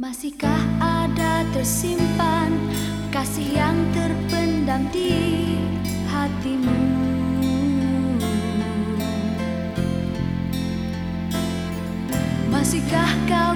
Masihkah ada tersimpan kasih yang terpendam di hatimu? Masihkah kau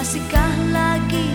Masihkah lagi